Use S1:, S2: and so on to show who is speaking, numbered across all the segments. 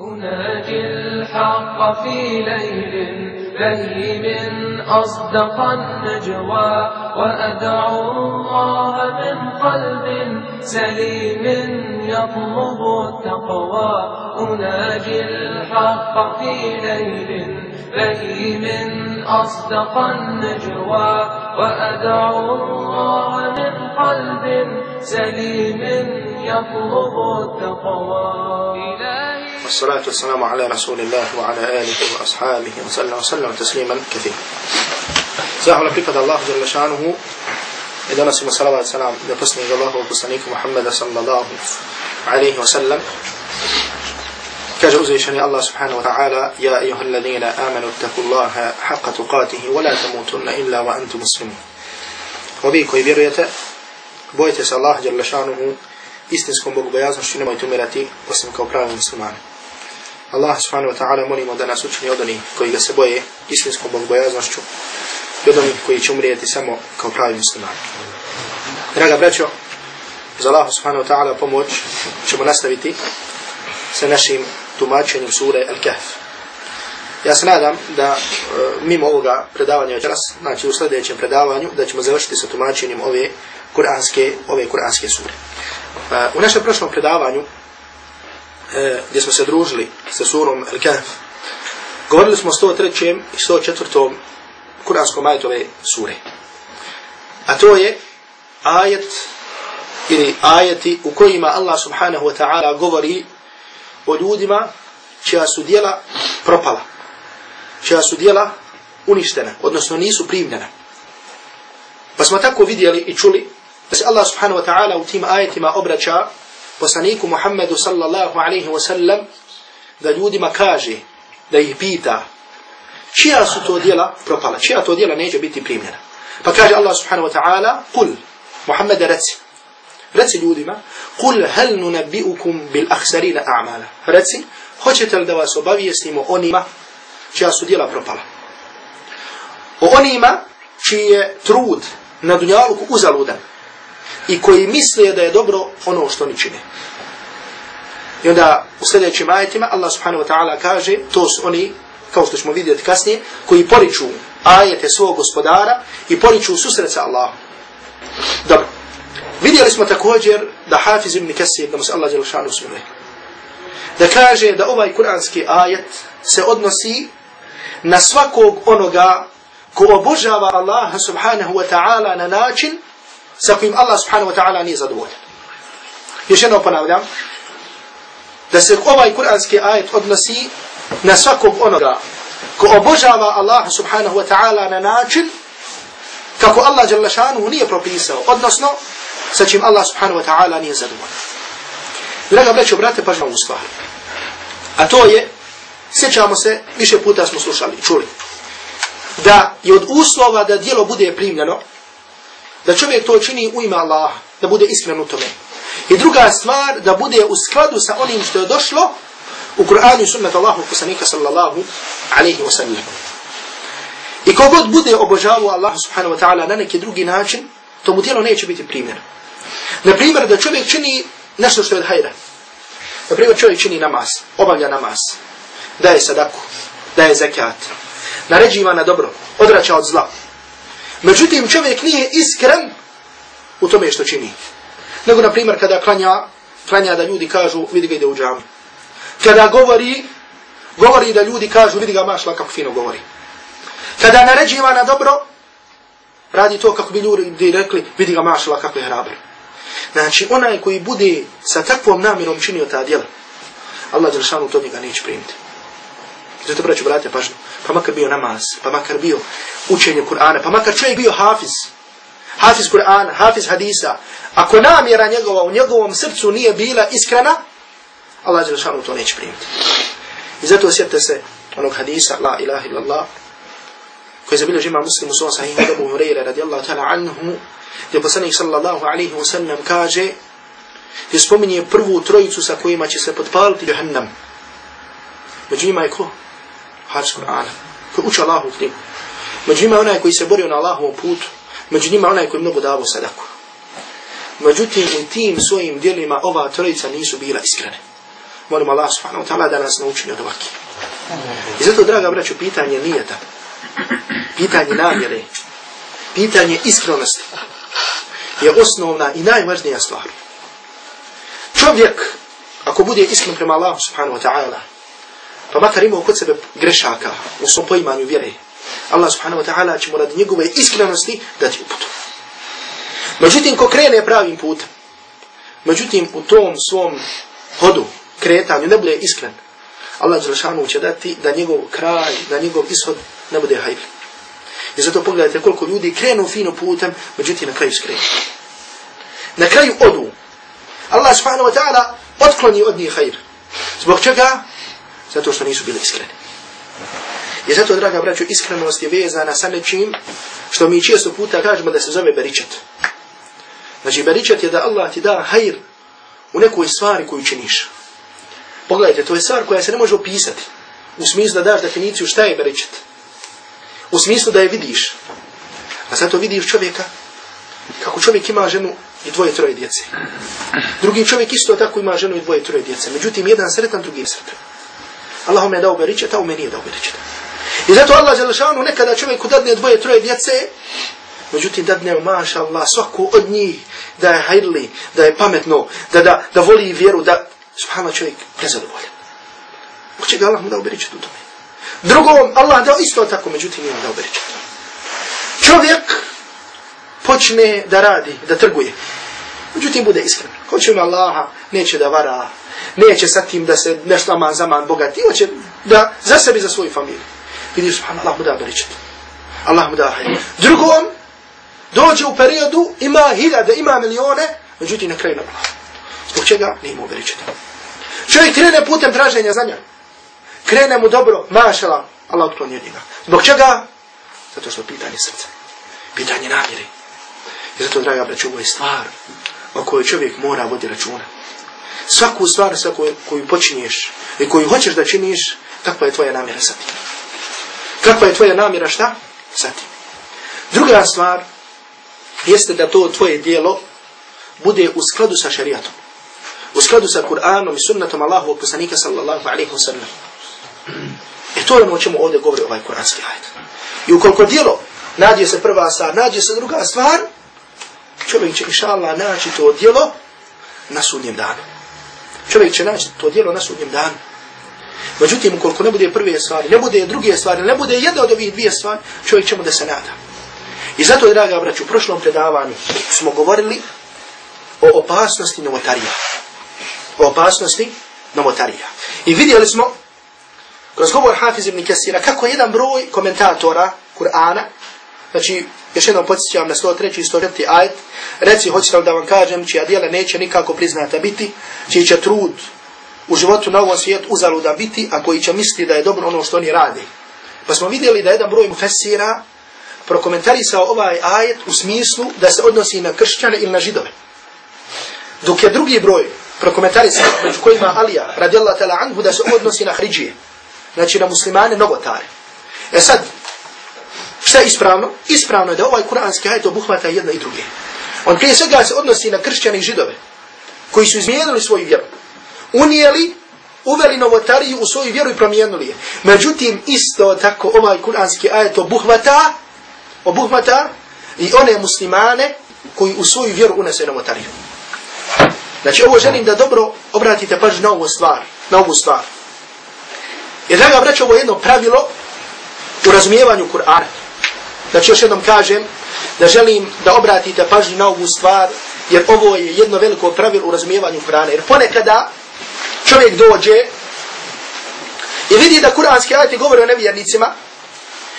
S1: أناجي الحق في ليل بهيم أصدق النجوى وأدعو الله من قلب سليم يطلب التقوى. أناجي الحق في ليل بهيم أصدق النجوى وأدعو الله من قلب سليم يطلب التقوى.
S2: والصلاة والسلام على رسول الله وعلى آله وأصحابه وسلم وسلم تسليما كثيرا. سلام على فكرة الله جل شانه إذا نسيم صلاة والسلام لقصني إلى الله وقصنيك محمد صلى الله عليه وسلم كجوزي شني الله سبحانه وتعالى يا أيها الذين آمنوا اتقوا الله حق تقاته ولا تموتن إلا وأنتم مسلمون وبيكو يبيرية بويتس الله جل شانه istinskom bogobojaznošću nemojte umirati osim kao pravi muslimani. Allah subhanahu wa ta'ala molimo da nas učini od onih koji ga se boje istinskom bogobojaznošću i od onih koji će umrijeti samo kao pravi muslimani. Draga braćo, za Allah subhanahu wa ta'ala pomoć ćemo nastaviti sa našim tumačenjem sure Al-Kahf. Ja se nadam da e, mimo ovoga predavanja večeras, znači u sljedećem predavanju, da ćemo završiti sa tumačenjem ove kuranske, ove kuranske sure. E, u našem prošlom predavanju e, gdje smo se družili sa surom Al-Kahf, govorili smo o 103. i 104. kuranskom ajetu ove sure. A to je ajet ili ajeti u kojima Allah subhanahu wa ta'ala govori o ljudima čija su dijela propala, čija su dijela uništena, odnosno nisu primljena. Pa smo tako vidjeli i čuli da se Allah subhanahu wa ta'ala u tim ajetima obraća poslaniku Muhammedu sallallahu alaihi wa sallam da ljudima kaže, da ih pita čija su to dijela propala, čija to dijela neće biti primljena. Pa kaže Allah subhanahu wa ta'ala, kul, Muhammede reci, reci ljudima, kul hel nunabbi'ukum bil akhsarina a'mala. Reci, hoćete li da vas obavijestimo onima čija su dijela propala? O onima čiji je trud na dunjaluku uzaludan, i koji misle da je dobro ono što oni čine. I onda u sljedećim ajetima Allah subhanahu wa ta'ala kaže, to su oni, kao što ćemo vidjeti kasnije, koji poriču ajete svog gospodara i poriču susret sa Allahom. Dobro. Vidjeli smo također da Hafiz ibn Kasir, da mu se Allah jel šanu smiluje, da kaže da ovaj kuranski ajet se odnosi na svakog onoga ko obožava Allaha subhanahu wa ta'ala na način sa kojim Allah subhanahu wa ta'ala nije zadovoljan. Još jednom ponavljam, da se ovaj kuranski ajet odnosi na svakog onoga ko obožava Allah subhanahu wa ta'ala na način kako Allah jalla nije propisao, odnosno sa čim Allah subhanahu wa ta'ala nije zadovoljan. Draga breću, brate, pažnja ovu stvar. A to je, sjećamo se, više puta smo slušali, čuli, da je od uslova da dijelo bude primljeno, da čovjek to čini u ime Allah, da bude iskren u tome. I druga stvar, da bude u skladu sa onim što je došlo u Kur'anu i sunnetu Allahu kusanika sallallahu alaihi wa sallam. I kogod bude obožavu Allah subhanahu wa ta'ala na neki drugi način, to mu tijelo neće biti primjer. Naprimjer, da čovjek čini nešto što je od hajra. Naprimjer, čovjek čini namaz, obavlja namaz, daje sadaku, daje zakat, naređiva na dobro, odrača od zla, Međutim, čovjek nije iskren u tome što čini. Nego, na primjer, kada klanja, klanja da ljudi kažu, vidi ga ide u džamu. Kada govori, govori da ljudi kažu, vidi ga mašla kako fino govori. Kada naređiva na dobro, radi to kako bi ljudi rekli, vidi ga mašla kako je hrabar. Znači, onaj koji bude sa takvom namjerom činio ta djela, Allah Đelšanu to njega neće primiti. Zato, braću, brate, pažno pa makar bio namaz, pa makar bio učenje Kur'ana, pa makar čovjek bio hafiz, hafiz Kur'ana, hafiz hadisa, ako namjera njegova u njegovom srcu nije bila iskrena, Allah je šanu to neće primiti. I zato osjetite se onog hadisa, la ilaha illallah, koji je zabilo žima muslimu svom sahihu Abu Hureyre radijallahu ta'ala anhu, gdje poslanik sallallahu alaihi wa sallam kaže, gdje spominje prvu trojicu sa kojima će se podpaliti jahannam. Među njima je ko? Hafiz Kur'ana, koji uče Allahu knjigu. Među njima onaj koji se borio na Allahovom putu, među njima onaj koji mnogo davo sadaku. Međutim, u tim svojim dijelima ova trojica nisu bila iskrene. Molim Allah subhanahu wa ta'ala da nas nauči od ovakve. I zato, draga braću, pitanje nijeta, pitanje namjere, pitanje iskrenosti je osnovna i najvažnija stvar. Čovjek, ako bude iskren prema Allahu subhanahu wa ta'ala, pa makar imao kod sebe grešaka u svom poimanju vjere, Allah subhanahu wa ta'ala će mu radi njegove iskrenosti dati uputu. Međutim, ko krene pravim putem, međutim, u tom svom hodu, kretanju, ne bude iskren, Allah Đelšanu će dati da njegov kraj, da njegov ishod ne bude hajr. I zato pogledajte koliko ljudi krenu fino putem, međutim na kraju skrenu. Na kraju odu. Allah subhanahu wa ta'ala otkloni od njih hajr. Zbog čega? Zato što nisu bili iskreni. I zato, draga braću, iskrenost je vezana sa nečim što mi često puta kažemo da se zove beričet. Znači, beričet je da Allah ti da hajr u nekoj stvari koju činiš. Pogledajte, to je stvar koja se ne može opisati. U smislu da daš definiciju šta je beričet. U smislu da je vidiš. A sad to vidiš čovjeka kako čovjek ima ženu i dvoje, troje djece. Drugi čovjek isto tako ima ženu i dvoje, troje djece. Međutim, jedan sretan, drugi sretan. Allah me je dao beričet, a u meni je dao beričet. I zato Allah Đelešanu nekada čovjeku dadne dvoje, troje djece, međutim dadne, maša Allah, svaku od njih da je hajli, da je pametno, da, da, da voli vjeru, da, subhanallah čovjek prezadovoljan. Hoće ga Allah mu dao beričet u tome. Drugom Allah dao isto tako, međutim nije dao beričet. Čovjek počne da radi, da trguje. Međutim bude iskren. Hoće ima Allaha, neće da vara, neće sa tim da se nešto aman zaman bogati, hoće da za sebi, za svoju familiju. Vidi subhanallah, Allah mu da beričet. Allah mu da hajde. Drugom, dođe u periodu, ima hiljade, ima milione, međutim na kraju na Allah. Zbog čega? Ne imao beričeta. Čovjek krene putem traženja znanja. Krene mu dobro, mašala, Allah otkloni od njega. Zbog čega? Zato što pitanje srca. Pitanje namjere. I zato, draga braću, ovo je stvar o kojoj čovjek mora vodi računa. Svaku stvar sa koju, koju počinješ i koju hoćeš da činiš, kakva je tvoja namjera sa tim? Kakva je tvoja namjera šta? Sa tim. Druga stvar jeste da to tvoje dijelo bude u skladu sa šarijatom. U skladu sa Kur'anom i sunnatom Allahu poslanika sallallahu alaihi wa sallam. E to je ono o čemu ovdje govori ovaj kur'anski ajd. I ukoliko dijelo nađe se prva stvar, nađe se druga stvar, čovjek će inša Allah naći to djelo na sudnjem danu. Čovjek će naći to djelo na sudnjem danu. Međutim, ukoliko ne bude prve stvari, ne bude druge stvari, ne bude jedna od ovih dvije stvari, čovjek će mu da se nada. I zato, draga braću, u prošlom predavanju smo govorili o opasnosti novotarija. O opasnosti novotarija. I vidjeli smo, kroz govor Hafiz ibn Kassira, kako jedan broj komentatora Kur'ana, znači, još jednom podsjećam na 103. i 104. ajet, reci, hoćete da vam kažem, čija dijela neće nikako priznata biti, čiji će trud u životu na ovom svijetu uzaluda biti, a koji će misliti da je dobro ono što oni radi. Pa smo vidjeli da jedan broj mufessira prokomentarisao ovaj ajet u smislu da se odnosi na kršćane ili na židove. Dok je drugi broj prokomentarisao među kojima Alija radijallahu ta'ala anhu da se odnosi na hriđije. Znači na muslimane novotare. E sad, šta je ispravno? Ispravno je da ovaj kuranski ajet obuhvata jedno i druge. On prije svega se odnosi na kršćane i židove koji su izmijenili svoju vjeru. Unijeli, uveli novotariju u svoju vjeru i promijenili je. Međutim, isto tako ovaj kuranski ajet obuhvata, obuhvata i one muslimane koji u svoju vjeru unese novotariju. Znači, ovo želim da dobro obratite pažnju na ovu stvar, na ovu stvar. Jer, draga braća, ovo je jedno pravilo u razumijevanju Kur'ana. Znači, još jednom kažem da želim da obratite pažnju na ovu stvar, jer ovo je jedno veliko pravilo u razumijevanju Kur'ana. Jer ponekada čovjek dođe i vidi da kuranski ajati govore o nevjernicima,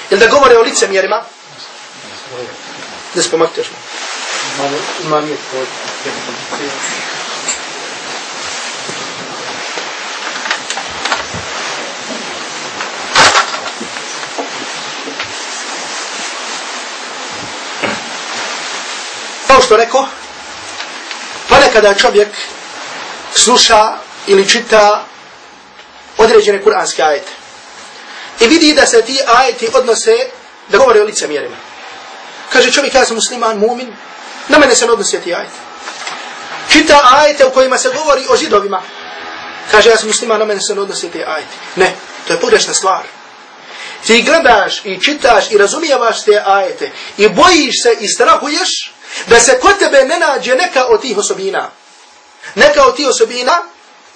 S2: ili da govore o licemjerima, ne spomakte još. Imam je što rekao, ponekada čovjek sluša ili čita određene kuranske ajete. I vidi da se ti ajeti odnose da govore o licemjerima. Kaže čovjek, ja sam musliman, mumin, na mene se ne odnose ti ajete. Čita ajete u kojima se govori o židovima. Kaže, ja sam musliman, na mene se ne odnose ti ajeti. Ne, to je pogrešna stvar. Ti gledaš i čitaš i razumijevaš te ajete i bojiš se i strahuješ da se kod tebe ne nađe neka od tih osobina. Neka od tih osobina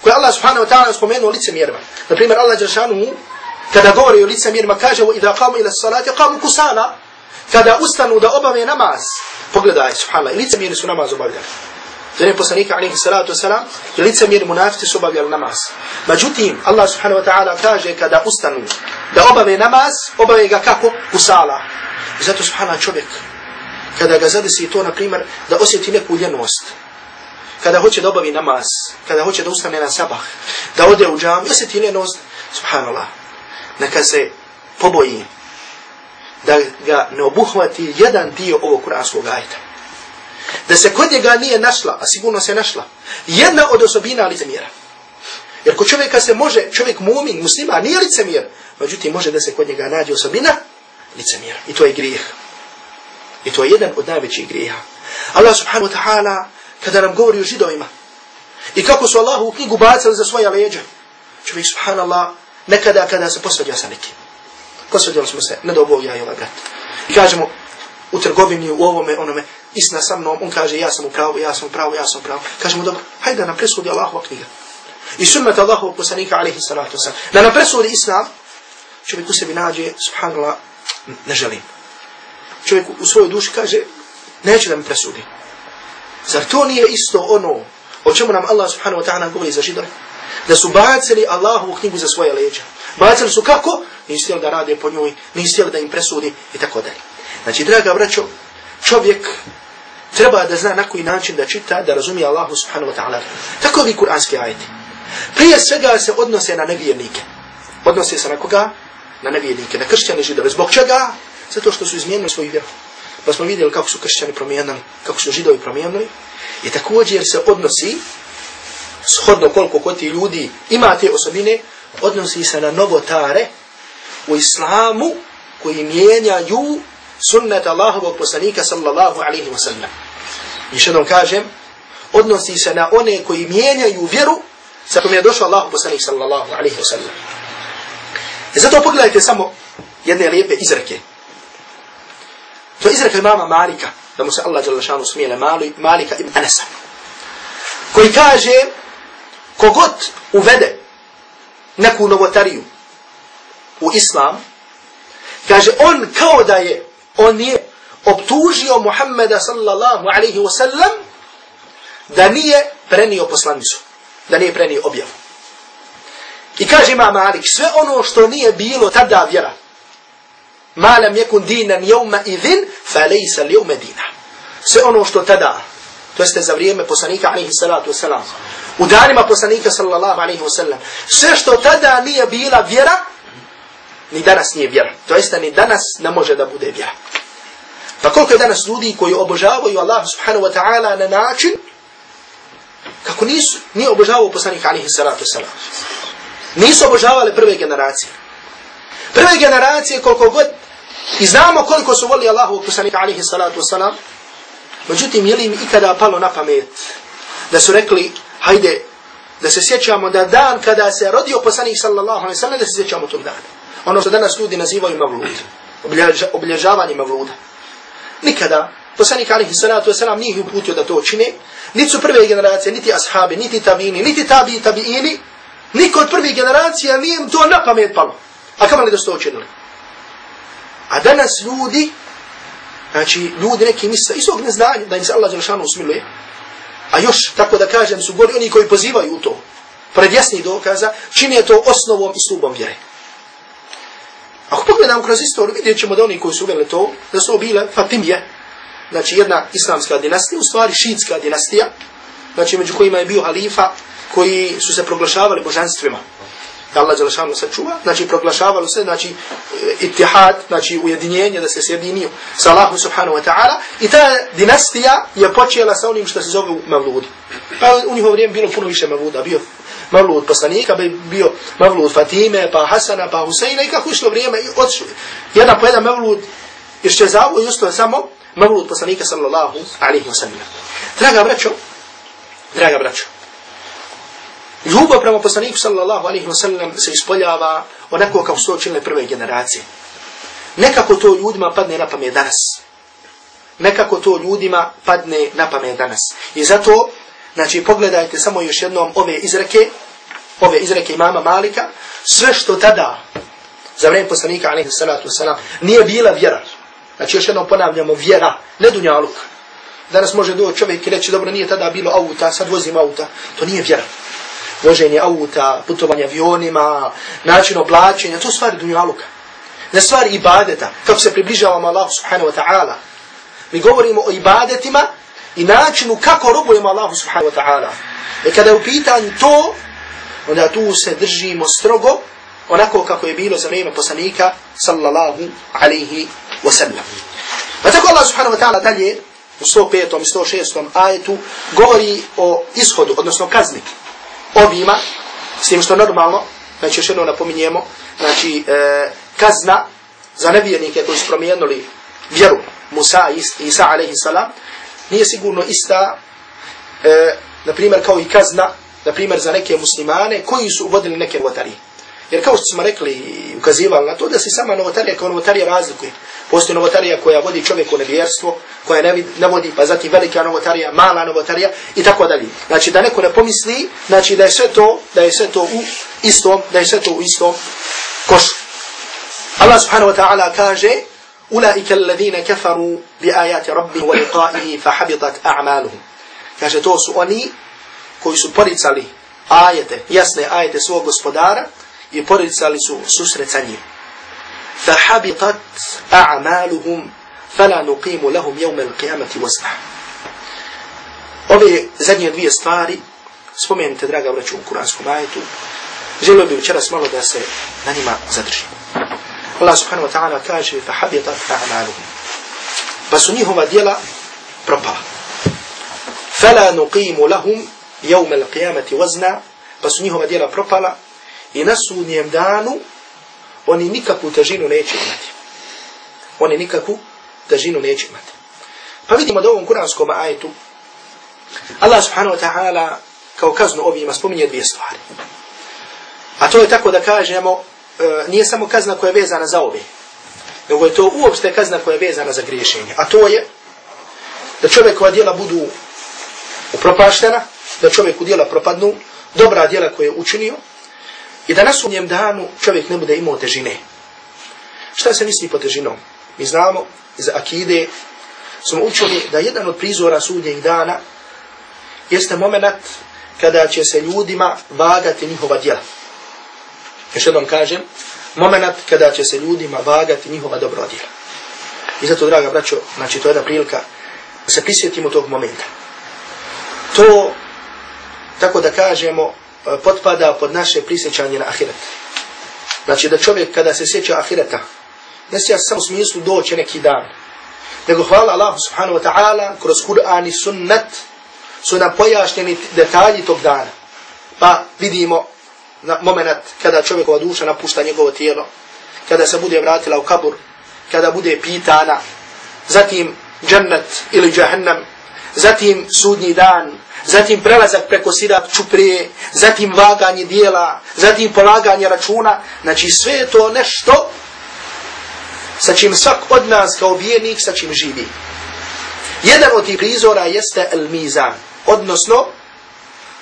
S2: koje Allah subhanahu wa ta'ala spomenuo licemjerima. Naprimjer, Allah Đeršanu kada govori o licemjerima kaže idha qamu ila salati qamu kusala kada ustanu da obave namaz pogledaj subhanallah licemjeri su namaz obavljali je poslanika alaihi salatu wasalam licemjeri munafici su obavljali namaz. Međutim, Allah subhanahu wa ta'ala kaže kada ustanu da obave namaz, obave ga kako? U sala. I zato subhanahu čovjek, kada ga zadesi to, na primjer, da osjeti neku ljenost, kada hoće da obavi namaz, kada hoće da ustane na sabah, da ode u džam, osjeti ljenost, subhanallah, neka se poboji da ga ne obuhvati jedan dio ovog kuranskog ajta. Da se kod njega nije našla, a sigurno se našla, jedna od osobina licemjera. Jer kod čovjeka se može, čovjek mumin, muslima, nije licemjer, međutim može da se kod njega nađe osobina licemjera. I to je grijeh. I to je jedan od najvećih grijeha. Allah subhanahu wa ta'ala, kada nam govori o židovima, i kako su Allahu u knjigu bacili za svoja leđa, čovjek subhanallah, nekada kada se posvađa sa nekim. Posvađali smo se, ne dobao ja i ovaj brat. I kažemo, u trgovini, u ovome, onome, istina sa mnom, on kaže, ja sam u pravu, ja sam u pravu, ja sam u pravu. Kažemo, dobro, hajde da nam presudi Allahova knjiga. I sunnet Allahov poslanika, alaihi salatu wasalam. Da nam presudi islam, čovjek u sebi nađe, subhanallah, ne želim. Čovjek u svojoj duši kaže, neće da mi presudi. Zar to nije isto ono o čemu nam Allah subhanahu wa ta'ala govori za židove? da su bacili Allahovu knjigu za svoje leđa. Bacili su kako? Nisi htjeli da rade po njoj, nisi htjeli da im presudi i tako dalje. Znači, draga braćo, čovjek treba da zna na koji način da čita, da razumije Allahu subhanahu wa ta'ala. Tako vi kuranski ajeti. Prije svega se odnose na nevjernike. Odnose se na koga? Na nevjernike, na kršćane židove. Zbog čega? Zato što su izmijenili svoju vjeru. Pa smo vidjeli kako su kršćani promijenili, kako su židovi promijenili. I također se odnosi shodno koliko kod ti ljudi ima te osobine, odnosi se na novotare u islamu koji mijenjaju sunnet Allahovog poslanika sallallahu alaihi wa sallam. I što nam kažem, odnosi se na one koji mijenjaju vjeru sa kojom je došao Allahov poslanik sallallahu alaihi wa sallam. I zato pogledajte samo jedne lijepe izreke. To je izreka imama Malika, da mu se Allah jalla šanu Malika ibn Anasa, koji kaže kogod uvede neku novotariju u islam, kaže on kao da je, on je optužio Muhammeda sallallahu alaihi wa sallam da nije prenio poslanicu, da nije prenio objavu. I kaže ima Malik, sve ono što nije bilo tada vjera, ma lam yakun dinan yawma idhin fa laysa al-yawma dina. Sve ono što tada, to jeste za vrijeme poslanika alejhi salatu vesselam, u danima poslanika sallallahu alaihi wasallam. Sve što tada nije bila vjera, ni danas nije vjera. To jeste ni danas ne može da bude vjera. Pa koliko je danas ljudi koji obožavaju Allah subhanahu wa ta'ala na način kako nisu, nije obožavao poslanika alaihi salatu wasallam. Nisu obožavali prve generacije. Prve generacije koliko god i znamo koliko su volili Allahu poslanika alaihi salatu wasalam. Međutim, je li im ikada palo na pamet da su rekli hajde da se sjećamo da dan kada se rodio poslanik sallallahu alaihi sallam, da se sjećamo tog dana. Ono što danas ljudi nazivaju mavlud, obilježavanje mavluda. Nikada poslanik alaihi salatu wasalam nije uputio da to čine, niti su prve generacije, niti ashabi, niti tabini, niti tabi tabiini, niko od prvih generacija nije im to na pamet palo. A kamo li da su to učinili? A danas ljudi, znači ljudi neki misle, iz svog neznanja, da im se Allah Đelšanu usmiluje, a još, tako da kažem, su gori oni koji pozivaju u to, pred jasnih dokaza, čini to osnovom i stubom vjere. Ako pogledamo kroz istoriju, vidjet ćemo da oni koji su uveli to, da su bile Fatimije, znači jedna islamska dinastija, u stvari šiitska dinastija, znači među kojima je bio halifa, koji su se proglašavali božanstvima da Allah Đelešanu sačuva, znači proglašavalo se, znači e, itihad, znači ujedinjenje da se sjedinio sa Allahu subhanahu wa ta'ala i ta dinastija je počela sa onim što se zove Mavludi. Pa u njihovo vrijeme bilo puno više Mavluda, bio Mavlud poslanika, bi bio Mavlud Fatime, pa Hasana, pa Huseina i kako išlo vrijeme i odšli. Jedan po jedan Mavlud išće i usto samo Mavlud poslanika sallallahu alaihi wa sallam. Draga braćo, draga braćo, Ljubav prema poslaniku sallallahu alaihi wa sallam se ispoljava onako kao su to činile prve generacije. Nekako to ljudima padne na pamet danas. Nekako to ljudima padne na pamet danas. I zato, znači, pogledajte samo još jednom ove izreke, ove izreke imama Malika, sve što tada, za vrijeme poslanika, alaihi salatu wasalam, nije bila vjera. Znači, još jednom ponavljamo, vjera, ne dunjaluk. Danas može doći čovjek i reći, dobro, nije tada bilo auta, sad vozim auta. To nije vjera. Voženje auta, putovanje avionima, način oblačenja, to stvari dunjaluka. Ne stvari ibadeta, kako se približavamo Allahu subhanahu wa ta'ala. Mi govorimo o ibadetima i načinu kako robujemo Allahu subhanahu wa ta'ala. I kada je u pitanju to, onda tu se držimo strogo, onako kako je bilo za vrijeme poslanika, sallallahu alaihi wa sallam. Pa tako Allah subhanahu wa ta'ala dalje, u 105. i 106. ajetu, govori o ishodu, odnosno kazni ovima, s tim što normalno, znači još jednom napominjemo, znači e, kazna za nevjernike koji su promijenili vjeru Musa i Isa alaihi salam, nije sigurno ista, e, na primjer, kao i kazna, na primjer, za neke muslimane koji su uvodili neke novotarije. Jer kao što smo rekli i ukazivali na to, da se sama novotarija kao novotarija razlikuje. Postoji novotarija koja vodi čovjek u nevjerstvo, koja ne, ne vodi, pa zatim velika novotarija, mala novotarija i tako dalje. Znači da neko ne pomisli, znači da je sve to, da je sve to u istom, da je sve to u istom košu. Allah subhanahu wa ta'ala kaže, أولئك الذين كفروا بآيات ربهم ولقائه فحبطت أعمالهم kaže to su oni koji su poricali ajete, jasne ajete svog gospodara i poricali su susret sa njim. فحبطت أعمالهم فلا نقيم لهم يوم القيامة وزنا Ove zadnje dvije stvari, spomenite, draga vraću, u kuranskom ajetu, želio bih večeras malo da se na njima zadržimo. Allah subhanahu wa ta'ala kaže فَحَبِطَتْ أَعْمَالُهُمْ Pa su njihova djela propala. فَلَا نُقِيمُ لَهُمْ يَوْمَ الْقِيَامَةِ وَزْنَا Pa su njihova djela propala i na sudnjem danu oni nikakvu težinu neće imati. Oni nikakvu težinu neće imati. Pa vidimo da u ovom kuranskom ajetu Allah subhanahu wa ta'ala kao kaznu ovima spominje dvije stvari. A to je tako da kažemo e, nije samo kazna koja je vezana za ove, nego je to uopšte kazna koja je vezana za griješenje. A to je da čovjekova djela budu upropaštena, da čovjeku djela propadnu, dobra djela koje je učinio, i da na sudnjem danu čovjek ne bude imao težine. Šta se misli po težinom? Mi znamo iz akide, smo učili da jedan od prizora sudnjeg dana jeste moment kada će se ljudima vagati njihova djela. Još jednom kažem, moment kada će se ljudima vagati njihova dobrodjela. I zato, draga braćo, znači to je jedna prilika da se prisjetimo tog momenta. To, tako da kažemo, potpada pod naše prisjećanje na ahiret. Znači da čovjek kada se sjeća ahireta, ne sija samo u smislu doće neki dan, nego hvala Allahu subhanahu wa ta'ala, kroz Kur'an i sunnet su nam pojašnjeni detalji tog dana. Pa vidimo na moment kada čovjekova duša napušta njegovo tijelo, kada se bude vratila u kabur, kada bude pitana, zatim džennet ili džahannam, zatim sudnji dan, zatim prelazak preko sirat čuprije, zatim vaganje dijela, zatim polaganje računa, znači sve je to nešto sa čim svak od nas kao vijenik sa čim živi. Jedan od tih prizora jeste el mizan, odnosno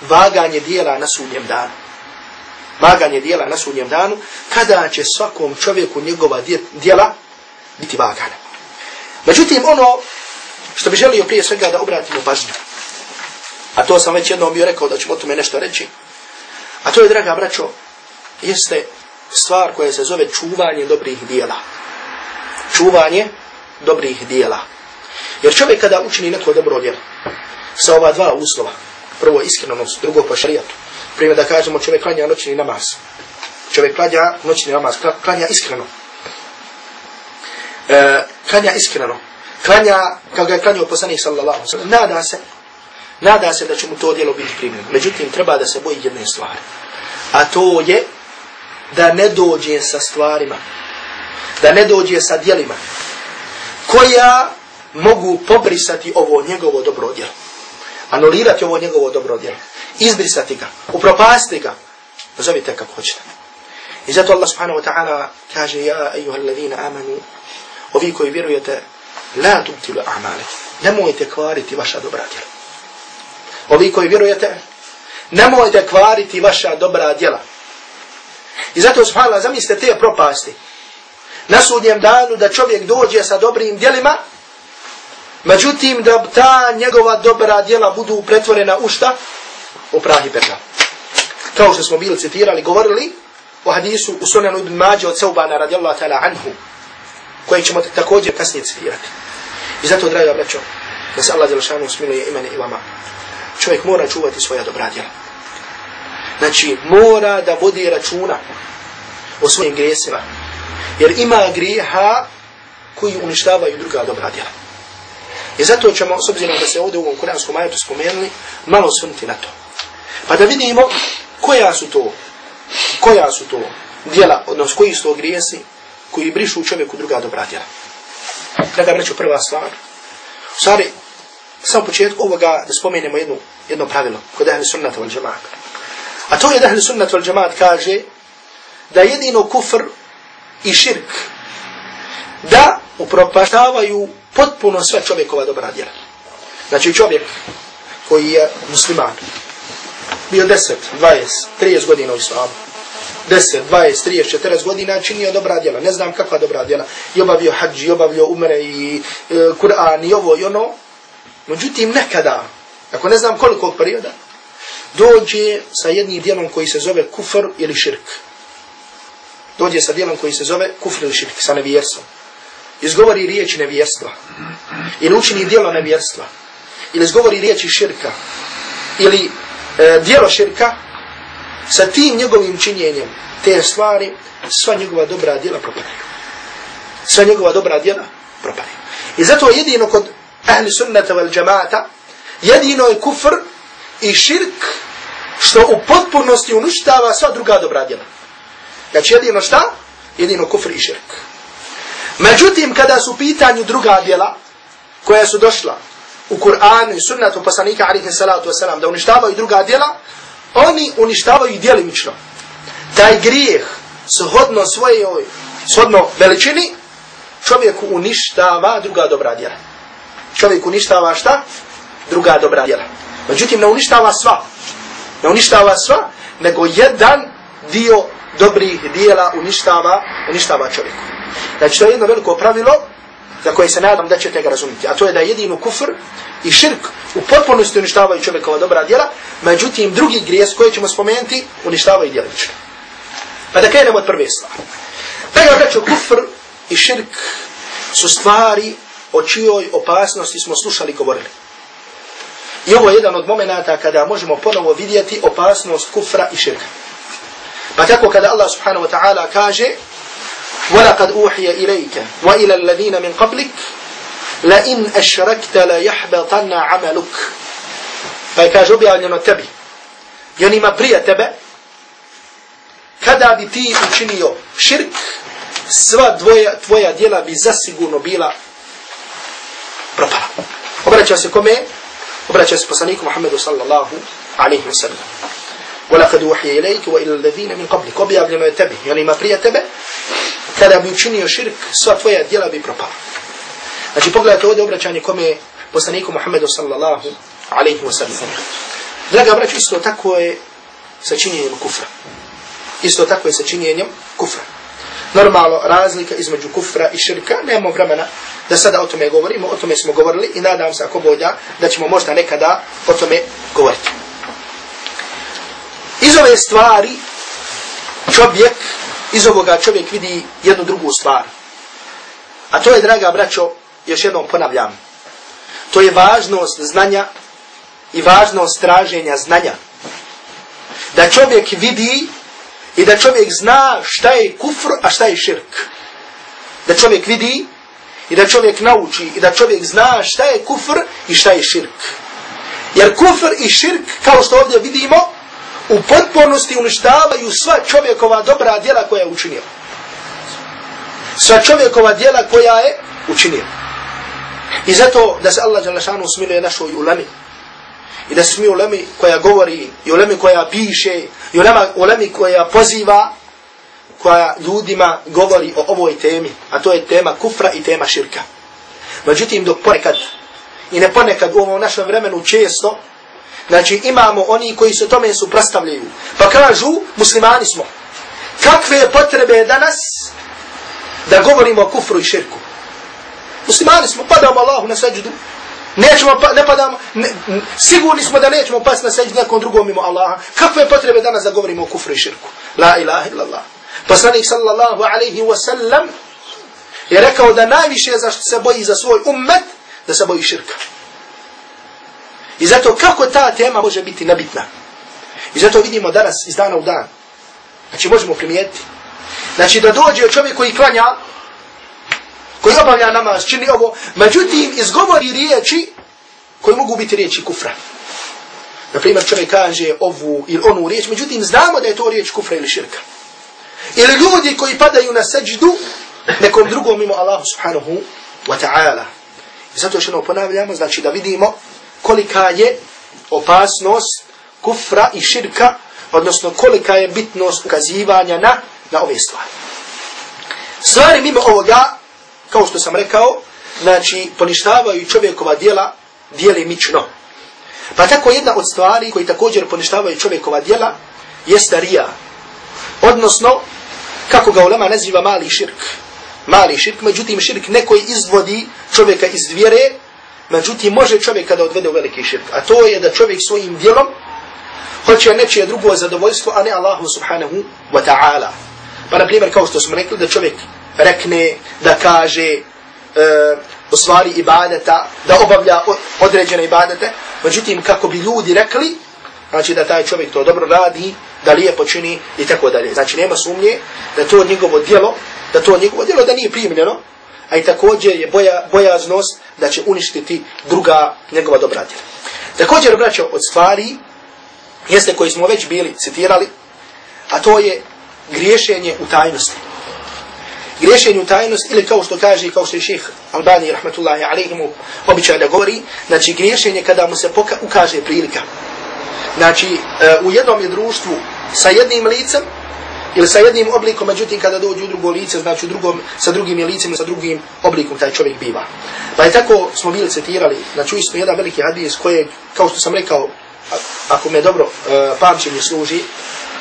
S2: vaganje dijela na sudnjem danu vaganje dijela na sudnjem danu, kada će svakom čovjeku njegova dijela biti vagana. Međutim, ono što bi želio prije svega da obratimo pažnju, a to sam već jednom bio rekao da ćemo o tome nešto reći, a to je, draga braćo, jeste stvar koja se zove čuvanje dobrih dijela. Čuvanje dobrih dijela. Jer čovjek kada učini neko dobro djelo, sa ova dva uslova, prvo iskrenost, drugo po šarijatu, primjer da kažemo čovjek klanja noćni namaz. Čovjek klanja noćni namaz, klanja iskreno. E, klanja iskreno. Klanja, kao ga je klanjao poslanih sallallahu sallam, nada se, nada se da će mu to djelo biti primljeno. Međutim, treba da se boji jedne stvari. A to je da ne dođe sa stvarima, da ne dođe sa djelima, koja mogu pobrisati ovo njegovo dobro djelo. Anulirati ovo njegovo dobro djelo izbrisati ga, upropasti ga, nazovite kako hoćete. I zato Allah subhanahu wa ta'ala kaže, ja, ejuha alladhina amanu, ovi koji vjerujete, la tubtilu a'male, nemojte kvariti vaša dobra djela. Ovi koji vjerujete, nemojte kvariti vaša dobra djela. I zato, subhanallah, zamislite te propasti. Na sudnjem danu da čovjek dođe sa dobrim djelima, međutim da ta njegova dobra djela budu pretvorena u šta? U prah i pepel. Kao što smo bili citirali, govorili o hadisu u sunanu ibn Mađe od Seubana radijallahu ta'ala anhu, koje ćemo također kasnije citirati. I zato, draga braćo, da se Allah Đelšanu smiluje imene i vama, čovjek mora čuvati svoja dobra djela. Znači, mora da vodi računa o svojim grijesima. Jer ima grijeha koji uništavaju druga dobra djela. I zato ćemo, s obzirom da se ovdje u ovom kuranskom ajetu spomenuli, malo osvrnuti na to. Pa da vidimo koja su to, koja su to djela, odnosno koji su to grijesi koji brišu u čovjeku druga dobra djela. Kada reću prva stvar, u stvari, samo početku ovoga da spomenemo jednu, jedno pravilo kod ahli sunnata wal džemaat. A to je da ahli sunnata wal džemaat kaže da jedino kufr i širk da upropaštavaju potpuno sve čovjekova dobra djela. Znači čovjek koji je musliman, bio 10, 20, 30 godina u islamu, 10, 20, 30, 40 godina činio dobra djela, ne znam kakva dobra djela, i obavio hađi, i obavio umre, i e, Kur'an, i ovo, i ono, međutim nekada, ako ne znam koliko perioda, dođe sa jednim djelom koji se zove kufr ili širk. Dođe sa djelom koji se zove kufr ili širk, sa nevjerstvom. Izgovori riječi nevjerstva. Ili učini djelo nevjerstva. Ili izgovori riječi širka. Ili e, djelo širka. Sa tim njegovim činjenjem te stvari, sva njegova dobra djela propadaju. Sva njegova dobra djela propadaju. I zato jedino kod ahli sunnata vel džamata, jedino je kufr i širk što u potpunosti uništava sva druga dobra djela. Znači jedino šta? Jedino kufr i širk. Međutim, kada su pitanju druga djela koja su došla u Kur'anu i sunnatu poslanika alihi salatu wasalam da uništavaju druga djela, oni uništavaju djelimično. Taj grijeh shodno svojoj shodno veličini čovjeku uništava druga dobra djela. Čovjek uništava šta? Druga dobra djela. Međutim, ne uništava sva. Ne uništava sva, nego jedan dio dobrih dijela uništava, uništava čovjeku. Znači, to je jedno veliko pravilo za koje se nadam da ćete ga razumjeti. A to je da jedino kufr i širk u potpunosti uništavaju čovjekova dobra djela, međutim, drugi grijes koje ćemo spomenuti uništavaju djelično. Pa da krenemo od prve stvari. Da ga kufr i širk su stvari o čijoj opasnosti smo slušali i govorili. I ovo je jedan od momenata kada možemo ponovo vidjeti opasnost kufra i širka. Pa tako kada Allah subhanahu wa ta'ala kaže وَلَقَدْ أُوحِيَ إِلَيْكَ وَإِلَى الَّذِينَ مِنْ قَبْلِكَ لَإِنْ أَشْرَكْتَ لَيَحْبَطَنَّ عَمَلُكَ Pa je kaže objavljeno tebi i onima prije tebe kada bi ti učinio širk sva dvoja, tvoja djela bi zasigurno bila propala. Obraća se kome? Obraća se poslaniku Muhammedu sallallahu alaihi wa sallam. ولقد وحي إليك وإلى الذين من قبلك objavljeno je tebi i onima prije tebe kada bi učinio širk sva tvoja djela bi propala znači pogledajte ovdje obraćanje kome poslaniku Muhammedu sallallahu alaihi wa sallam draga braću isto tako je sa činjenjem kufra isto tako je sa činjenjem kufra normalno razlika između kufra i širka nemamo vremena da sada o tome govorimo o tome smo govorili i nadam se ako bolja da ćemo možda nekada o tome govoriti Iz ove stvari čovjek, iz ovoga čovjek vidi jednu drugu stvar. A to je, draga braćo, još jednom ponavljam, to je važnost znanja i važnost traženja znanja. Da čovjek vidi i da čovjek zna šta je kufr, a šta je širk. Da čovjek vidi i da čovjek nauči i da čovjek zna šta je kufr i šta je širk. Jer kufr i širk, kao što ovdje vidimo, u potpunosti uništavaju sva čovjekova dobra djela koja je učinio. Sva čovjekova djela koja je učinio. I zato da se Allah Đalešanu smiluje našoj ulami. i da smo mi ulemi koja govori, i ulemi koja piše, i ulema, ulemi koja poziva, koja ljudima govori o ovoj temi, a to je tema kufra i tema širka. Međutim, dok ponekad, i ne ponekad u ovom našem vremenu često, znači imamo oni koji se tome suprastavljaju, pa kažu, muslimani smo, kakve potrebe danas da govorimo o kufru i širku? Muslimani smo, padamo Allahu na seđudu, Nećemo, pa, ne padamo, ne, sigurni smo da nećemo pasti na seđudu nekom drugom mimo Allaha. Kakve potrebe danas da govorimo o kufru i širku? La ilaha illallah. Poslanik sallallahu alaihi wa sallam je rekao da najviše zašto se boji za svoj ummet, da se boji širka. I zato kako ta tema može biti nabitna? I zato vidimo danas iz dana u dan. Znači možemo primijetiti. Znači da dođe čovjek koji klanja, koji obavlja namaz, čini ovo, međutim izgovori riječi koji mogu biti riječi kufra. Naprimjer čovjek kaže ovu ili onu riječ, međutim znamo da je to riječ kufra ili širka. Ili ljudi koji padaju na seđdu nekom drugom mimo Allahu subhanahu wa ta'ala. I zato što ponavljamo, znači da vidimo kolika je opasnost kufra i širka, odnosno kolika je bitnost ukazivanja na, na ove stvari. Stvari mimo ovoga, kao što sam rekao, znači poništavaju čovjekova dijela dijelimično. Pa tako jedna od stvari koji također poništavaju čovjekova dijela jeste rija. Odnosno, kako ga ulema naziva mali širk. Mali širk, međutim širk neko izvodi čovjeka iz vjere, međutim može čovjek kada odvede u veliki širk. A to je da čovjek svojim djelom hoće nečije drugo zadovoljstvo, a ne Allahu subhanahu wa ta'ala. Pa na primjer, kao što smo rekli, da čovjek rekne, da kaže e, u stvari ibadeta, da obavlja određene ibadete, međutim kako bi ljudi rekli, znači da taj čovjek to dobro radi, da lijepo čini i tako dalje. Znači nema sumnje da to njegovo djelo, da to njegovo djelo da nije primljeno, a i također je boja, bojaznost da će uništiti druga njegova dobra djela. Također, braćo, od stvari, jeste koji smo već bili citirali, a to je griješenje u tajnosti. Griješenje u tajnosti, ili kao što kaže, kao što je ših Albani, rahmatullahi alaihimu, običaj da govori, znači griješenje kada mu se poka ukaže prilika. Znači, e, u jednom je društvu sa jednim licem, ili sa jednim oblikom, međutim kada dođe u drugo lice, znači u drugom, sa drugim je licem, sa drugim oblikom taj čovjek biva. Pa je tako smo bili citirali, znači isto jedan veliki hadis koje, kao što sam rekao, ako me dobro e, pamćenje služi,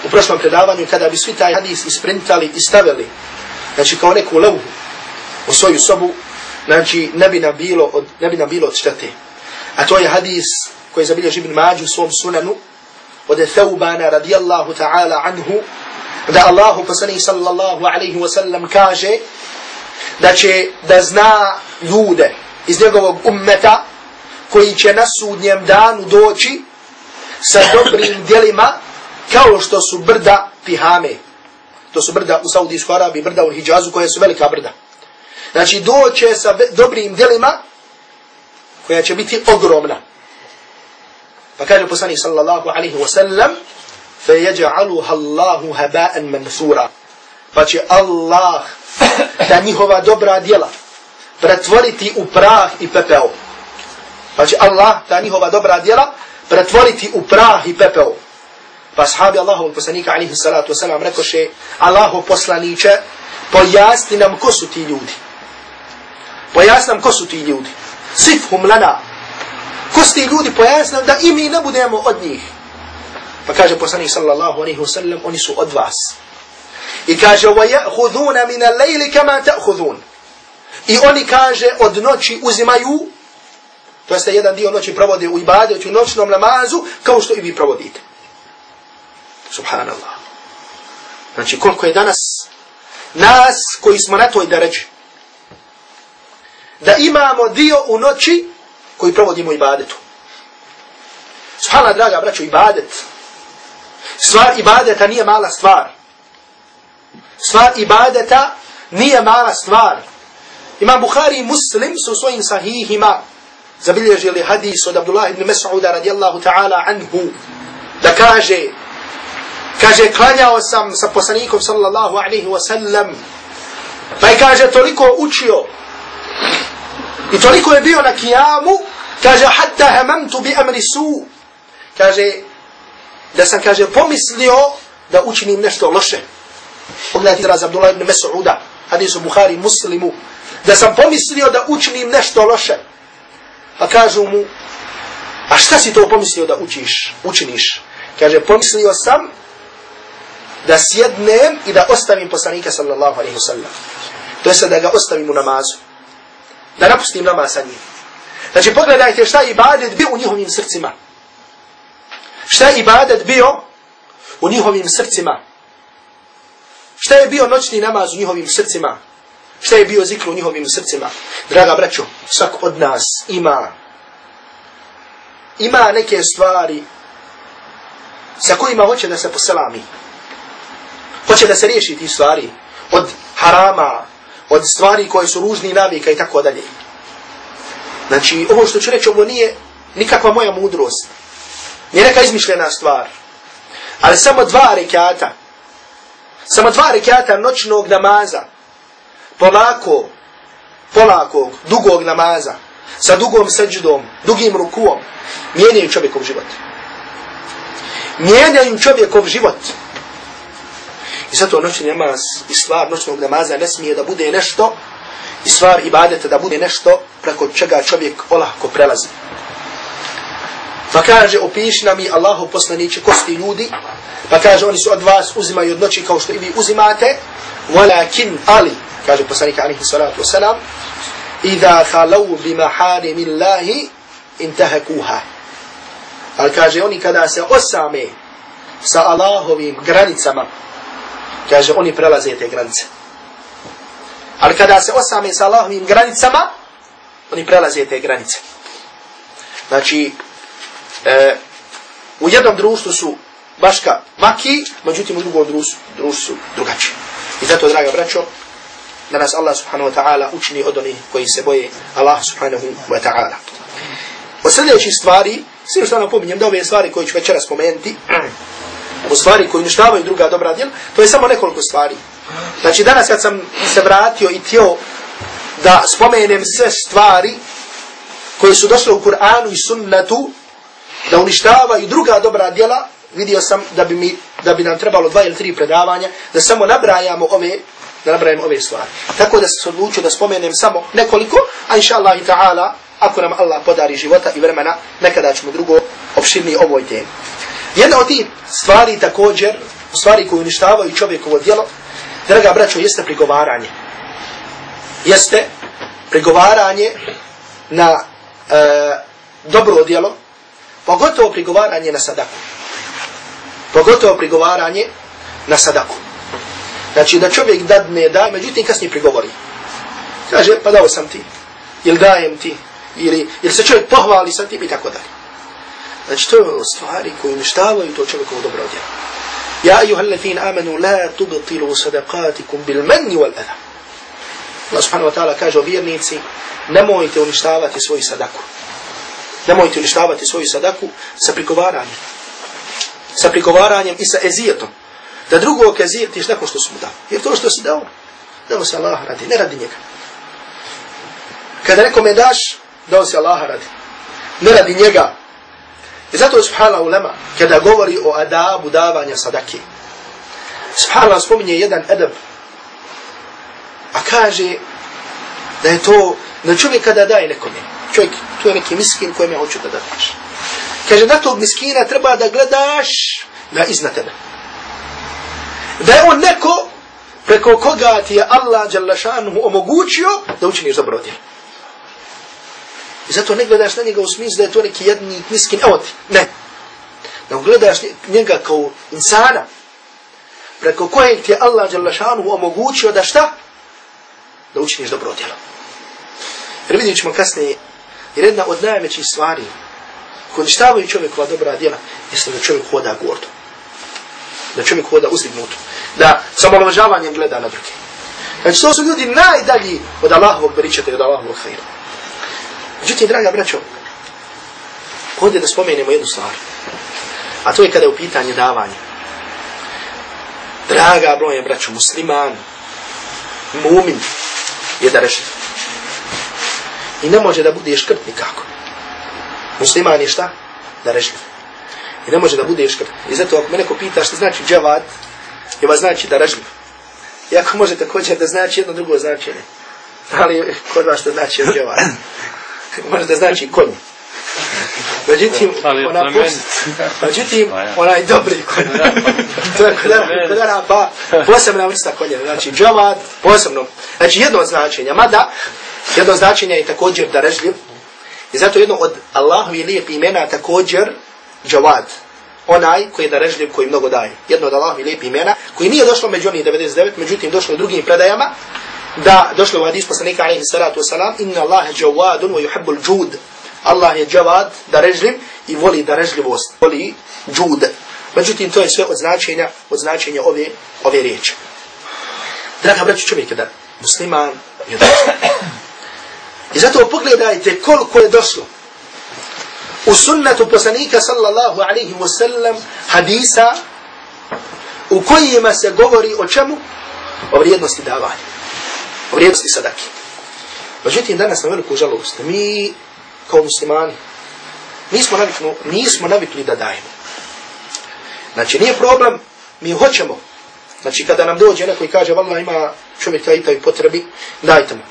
S2: u prošlom predavanju, kada bi svi taj hadis isprintali i stavili, znači kao neku levu u svoju sobu, znači ne bi nam bilo od, ne bi nam bilo od štete. A to je hadis koji zabilježi ibn Mađu u svom sunanu, od Thaubana radijallahu ta'ala anhu, da Allahu poslanih sallallahu alaihi wa sallam kaže da će da zna ljude iz njegovog ummeta koji će na sudnjem danu doći sa dobrim djelima kao što su brda Tihame. To su brda u Saudijskoj Arabiji, brda u Hijazu koje su velika brda. Znači doće sa dobrim djelima koja će biti ogromna. Pa kaže poslanik sallallahu alaihi wa sallam فَيَجْعَلُهَا اللَّهُ هَبَاءً مَنْثُورًا Pa će Allah ta njihova dobra djela pretvoriti u prah i pepeo. Pa će Allah ta njihova dobra djela pretvoriti u prah i pepeo. Pa sahabi Allahovog poslanika alaihi salatu wasalam rekoše Allahov poslaniće pojasni nam ko su ti ljudi. Pojasni nam ko su ti ljudi. Sifhum lana. Ko su ti ljudi pojasni nam da i mi ne budemo od njih. Pa kaže poslanik sallallahu alaihi wasallam oni su od vas. I kaže وَيَأْخُذُونَ مِنَ اللَّيْلِ كَمَا تَأْخُذُونَ I oni kaže od noći uzimaju to jeste jedan dio noći provode u ibadetu, u noćnom namazu, kao što i vi provodite. Subhanallah. Znači koliko je danas nas koji smo na toj deređi da imamo dio u noći koji provodimo ibadetu. Subhanallah, draga braćo, ibadet. Stvar ibadeta nije mala stvar. Stvar ibadeta nije mala stvar. Imam Bukhari i Muslim su svojim sahihima zabilježili hadis od Abdullah ibn Mas'uda radijallahu ta'ala anhu da kaže kaže klanjao sam sa poslanikom sallallahu alaihi wa sallam pa je kaže toliko učio i toliko je bio na kijamu kaže hatta hamamtu bi amri su kaže, da sam, kaže, pomislio da učinim nešto loše. Pogledajte raz Abdullah ibn Mes'uda, hadisu Buhari muslimu, da sam pomislio da učinim nešto loše. Pa kažu mu, a šta si to pomislio da učiš, učiniš? Kaže, pomislio sam da sjednem i da ostavim poslanika sallallahu alaihi wa sallam. To je da ga ostavim u namazu. Da napustim namaz sa njim. Znači pogledajte šta je ibadet bio u njihovim srcima. Šta je ibadet bio u njihovim srcima. Šta je bio noćni namaz u njihovim srcima. Šta je bio zikr u njihovim srcima. Draga braćo, svak od nas ima ima neke stvari sa kojima hoće da se poselami. Hoće da se riješi ti stvari od harama, od stvari koje su ružni navika i tako dalje. Znači, ovo što ću reći, ovo nije nikakva moja mudrost. Nije neka izmišljena stvar. Ali samo dva rekiata, samo dva rekiata noćnog namaza, polako, polakog, dugog namaza, sa dugom seđudom, dugim rukuom, mijenjaju čovjekov život. Mijenjaju čovjekov život. I zato noćni namaz i stvar noćnog namaza ne smije da bude nešto i stvar ibadeta da bude nešto preko čega čovjek olahko prelazi. Pa kaže, opiši nam i Allahu poslaniće kosti ljudi, pa kaže, oni su od vas uzimaju od noći kao što i vi uzimate, walakin ali, kaže poslanik alihi salatu wasalam, idha halau bi maharimi Allahi intahakuha. Ali kaže, oni kada se osame sa Allahovim granicama, kaže, oni prelaze te granice. Ali kada se osame sa Allahovim granicama, oni prelaze te granice. Znači, e, u jednom društvu su baška maki, međutim u drugom društvu, društvu drugačiji. I zato, draga braćo, da nas Allah subhanahu wa ta'ala učini od onih koji se boje Allah subhanahu wa ta'ala. Od sljedećih stvari, sve što napominjem da ove stvari koje ću večera spomenuti, u stvari koji uništavaju druga dobra djela, to je samo nekoliko stvari. Znači danas kad sam se vratio i tijelo da spomenem sve stvari koje su došle u Kur'anu i sunnatu, da uništavaju druga dobra djela, vidio sam da bi, mi, da bi nam trebalo dva ili tri predavanja, da samo nabrajamo ove da nabrajamo ove stvari. Tako da se odlučio da spomenem samo nekoliko, a inša Allah i ta'ala, ako nam Allah podari života i vremena, nekada ćemo drugo opširni ovoj temi. Jedna od tih stvari također, stvari koje uništavaju čovjekovo djelo, draga braćo, jeste prigovaranje. Jeste prigovaranje na e, dobro djelo, pogotovo prigovaranje na sadaku. Pogotovo prigovaranje na sadaku. Znači da čovjek dadne da, međutim kasnije prigovori. Kaže, pa dao sam ti. Ili dajem ti. Ili, ili se čovjek pohvali sa tim i tako dalje. Znači to je ono stvari koje uništavaju to čovjekovo dobro djelo. Ja ayuha allazina amanu la tubtilu sadaqatikum bil manni wal adha. Allah subhanahu wa ta'ala kaže o vjernici, nemojte uništavati svoju sadaku. Nemojte uništavati svoju sadaku sa prigovaranjem. Sa prigovaranjem i sa ezijetom. Da drugo ezijetiš nakon što su mu dao. Jer to što si dao, dao se Allah radi, ne radi njega. Kada nekome daš, dao se Allah radi. Ne radi njega, I zato je subhanallah ulema, kada govori o adabu davanja sadake, subhala spominje jedan edab, a kaže da je to, da čovjek kada daje nekome, čovjek, to je neki miskin kojem ja hoću da daš. Kaže, da tog miskina treba da gledaš na iznad tebe. Da je on neko preko koga ti je Allah omogućio da učiniš dobro djelo. I zato ne gledaš na njega u smislu da je to neki jedni miskin, evo ti, ne. Da gledaš njega kao insana, preko kojeg ti je Allah Đalešanu omogućio da šta? Da učiniš dobro djelo. Jer vidjet ćemo kasnije, jer jedna od najvećih stvari koji ništavaju čovjekova dobra djela, jeste da čovjek hoda gordo. Da čovjek hoda uzdignuto. Da samolovažavanjem gleda na druge. Znači, to su ljudi najdalji od Allahovog beričeta i od Allahovog hajra. Međutim, draga braćo, ovdje da spomenemo jednu stvar. A to je kada je u pitanje davanja. Draga broje braćo, musliman, mumin, je da reši. I ne može da bude škrt nikako. Musliman je šta? Da reši. I ne može da bude škrt. I zato ako me neko pita što znači džavad, jeva znači da ražljiv. Iako može također da znači jedno drugo značenje. Ali kod vas što znači džavad. može da znači konj. Međutim, ona pos... Međutim, onaj dobri konj. to je kod Araba posebna vrsta konja. Znači, džavad, posebno. Znači, jedno od značenja. Mada, jedno značenje je također darežljiv. I zato jedno od Allahovi lijep imena također džavad. Onaj koji je darežljiv, koji mnogo daje. Jedno od Allahovi lijep imena, koji nije došlo među onih 99, međutim došlo u drugim predajama, da došlo u hadis poslanika alaihi salatu wasalam, inna Allahe džavadun wa yuhibbul džud. Allah je džavad, darežljiv i voli darežljivost, voli džud. Međutim, to je sve od značenja, od značenja ove, ove riječi. Draga braću čovjek, da musliman je. I zato pogledajte koliko je došlo u sunnetu poslanika sallallahu alaihi wa sallam hadisa u kojima se govori o čemu? O vrijednosti davanja. O vrijednosti sadaki. Međutim, danas na veliku žalost, mi kao muslimani, nismo navikli, nismo navikli da dajemo. Znači, nije problem, mi hoćemo. Znači, kada nam dođe neko i kaže, valla ima čovjek taj taj potrebi, dajte mu.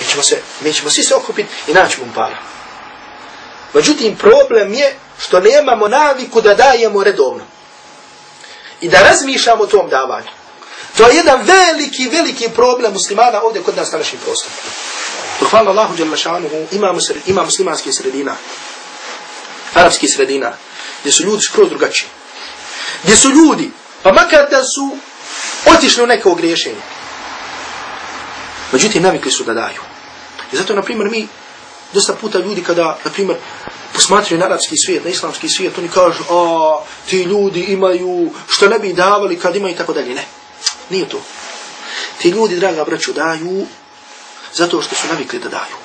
S2: Mi ćemo se, mi ćemo svi se okupiti i naći mu para. Međutim, problem je što nemamo naviku da dajemo redovno. I da razmišljamo o tom davanju. To je jedan veliki, veliki problem muslimana ovdje kod nas na našim prostorom. Hvala Allahu Jalla ima, ima, ima muslimanske sredina, arapske sredina, gdje su ljudi skroz drugačiji. Gdje su ljudi, pa makar da su otišli u neko griješenje. Međutim, navikli su da daju. I zato, na primjer, mi, dosta puta ljudi kada, na primjer, posmatraju na arapski svijet, na islamski svijet, oni kažu, a, ti ljudi imaju, što ne bi davali kad imaju i tako dalje. Ne, nije to. Ti ljudi, draga braću, daju zato što su navikli da daju.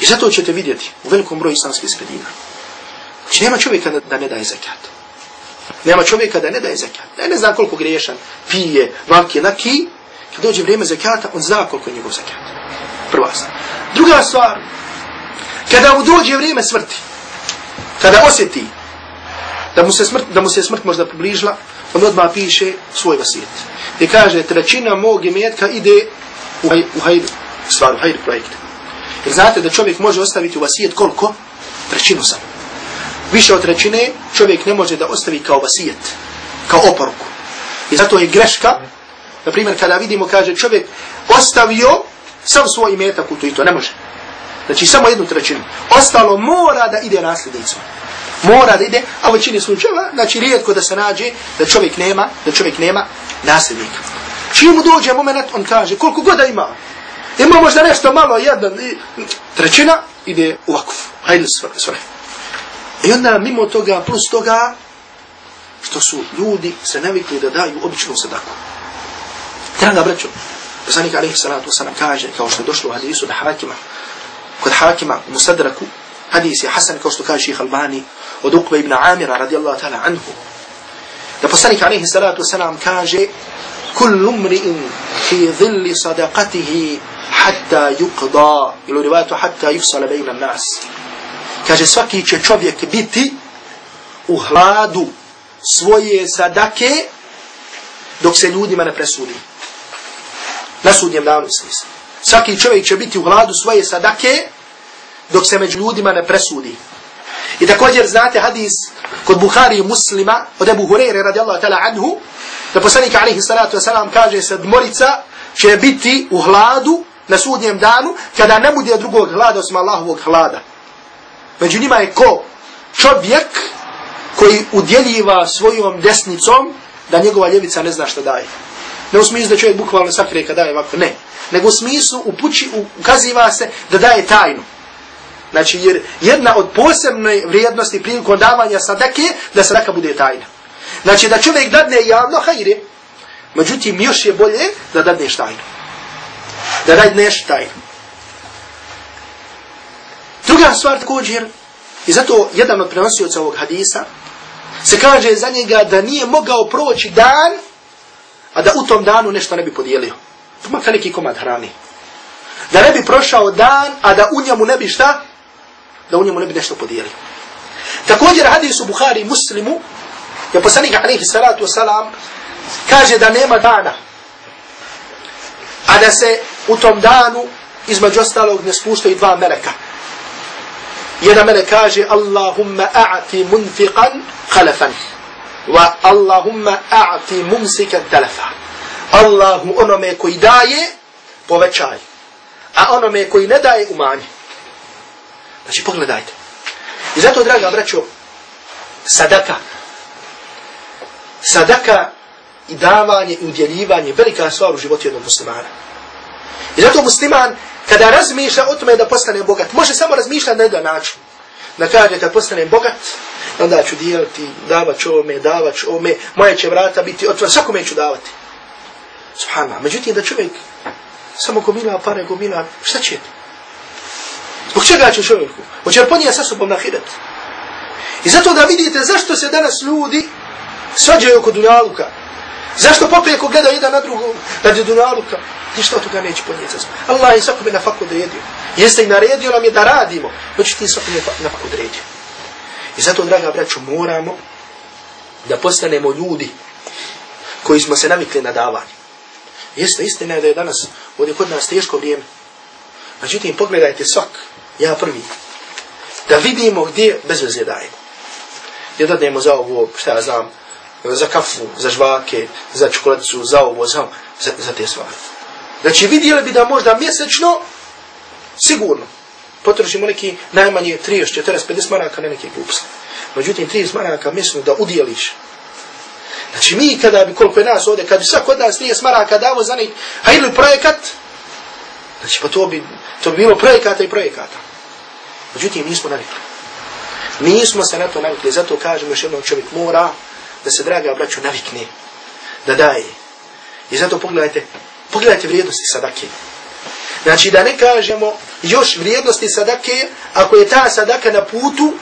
S2: I zato ćete vidjeti u velikom broju islamskih sredina. Znači, nema čovjeka da ne daje zakat. Nema čovjeka da ne daje zakat. Ne, ne znam koliko griješan, pije, vaki, naki, kad dođe vrijeme zakata, on zna koliko je njegov zakat. Prva stvar. Druga stvar, kada mu dođe vrijeme smrti, kada osjeti da mu se smrt, da mu se smrt možda približila, on odmah piše svoj vasijet. I kaže, trećina mog imetka ide u, haj, u hajdu, stvar, u hajdu projekta. Jer znate da čovjek može ostaviti u vasijet koliko? Trećinu samo. Više od trećine čovjek ne može da ostavi kao vasijet, kao oporuku. I zato je greška, na primjer kada vidimo, kaže čovjek ostavio sam svoj imetak u to i to, ne može. Znači samo jednu trećinu. Ostalo mora da ide nasljednicom. Mora da ide, a u većini slučajeva, znači rijetko da se nađe da čovjek nema, da čovjek nema nasljednika. Čim mu dođe moment, on kaže, koliko god da ima, ima možda nešto malo, jedan, trećina, ide u vakuf. Hajde sve, sve. I onda mimo toga, plus toga, što su ljudi se navikli da daju običnu sadaku. Draga braćo, poslanik alaihi salatu wasalam kaže, kao što je došlo u hadisu da hakima, kod hakima u musadraku, hadis je Hasan, kao što kaže ših Albani, od Uqba ibn Amira, radijallahu ta'ala anhu, da poslanik alaihi salatu wasalam kaže, كل امرئ في ظل صدقته حتى يقضى ili rivayatu hatta yufsala bayna an-nas kaže svaki će čovjek biti u hladu svoje sadake dok se ljudima ne presudi na sudnjem danu smisla. svaki čovjek će biti u hladu svoje sadake dok se među ljudima ne presudi i također znate hadis kod Buhari i muslima od Ebu Hureyre radijallahu ta'ala anhu da poslanik alaihi salatu wasalam kaže sedmorica će biti u hladu na sudnjem danu kada ne bude drugog hlada osim Allahovog hlada. Među njima je ko? Čovjek koji udjeljiva svojom desnicom da njegova ljevica ne zna što daje. Ne u smislu da čovjek bukvalno sakrije kada daje ovako, ne. Nego u smislu upući, ukaziva se da daje tajnu. Znači, jer jedna od posebne vrijednosti prilikom davanja sadake, da sadaka bude tajna. Znači da čovjek dadne javno, hajre, Međutim, još je bolje da dadneš tajno. Da dadneš tajno. Druga stvar također, i zato jedan od prenosioca ovog hadisa, se kaže za njega da nije mogao proći dan, a da u tom danu nešto ne bi podijelio. To makar neki komad hrani. Da ne bi prošao dan, a da u njemu ne bi šta? Da u njemu ne bi nešto podijelio. Također hadis u Buhari muslimu, je poslanik alaihi salatu wasalam, kaže da nema dana, a da se u tom danu između ostalog ne spuštaju dva meleka. Jedan melek kaže Allahumma a'ti munfiqan khalafan wa Allahumma a'ti mumsikan talafa. Allahu onome koji daje povećaj, a onome koji ne daje umanje. Znači pogledajte. I zato, draga braćo, sadaka, sadaka i davanje i udjeljivanje velika stvar u životu jednog muslimana. I zato musliman, kada razmišlja o tome da postane bogat, može samo razmišljati na jedan način. Da kaže, kad postane bogat, onda ću dijeliti, davat ću ovome, davat ću ovome, moje će vrata biti otvore, svakome ću davati. Subhanallah. Međutim, da čovjek samo gomila pare, gomila, šta će? Zbog čega će čovjeku? Hoće li ponija sa sobom na hiret? I zato da vidite zašto se danas ljudi svađaju oko dunjaluka. Zašto poprijeko gleda jedan na drugom radi dunjaluka? Ništa od toga neće ponijeti sa Allah je svakome na faku odredio. Jeste i naredio nam je da radimo. Znači ti svakome na faku odredio. I zato, draga braću, moramo da postanemo ljudi koji smo se navikli na davanje. Jeste, istina je da je danas ovdje kod nas teško vrijeme. Međutim, pogledajte svak, ja prvi, da vidimo gdje bez veze dajemo. Gdje dadnemo za ovo, šta ja znam, za kafu, za žvake, za čokoladicu, za ovo, za, za, za te stvari. Znači vidjeli bi da možda mjesečno, sigurno, potrošimo neki najmanje 30, 40, 50 maraka na neke gluposti. Međutim, 30 maraka mislim da udjeliš. Znači mi kada bi, koliko je nas ovdje, kad bi svak od nas 30 maraka davo za nek, a ili projekat, znači pa to bi, to bi bilo projekata i projekata. Međutim, nismo navikli. Nismo se na to navikli, zato kažemo još jednom čovjek mora da se, draga braću, navikne, da daje. I zato pogledajte, pogledajte vrijednosti sadake. Znači da ne kažemo još vrijednosti sadake, ako je ta sadaka na putu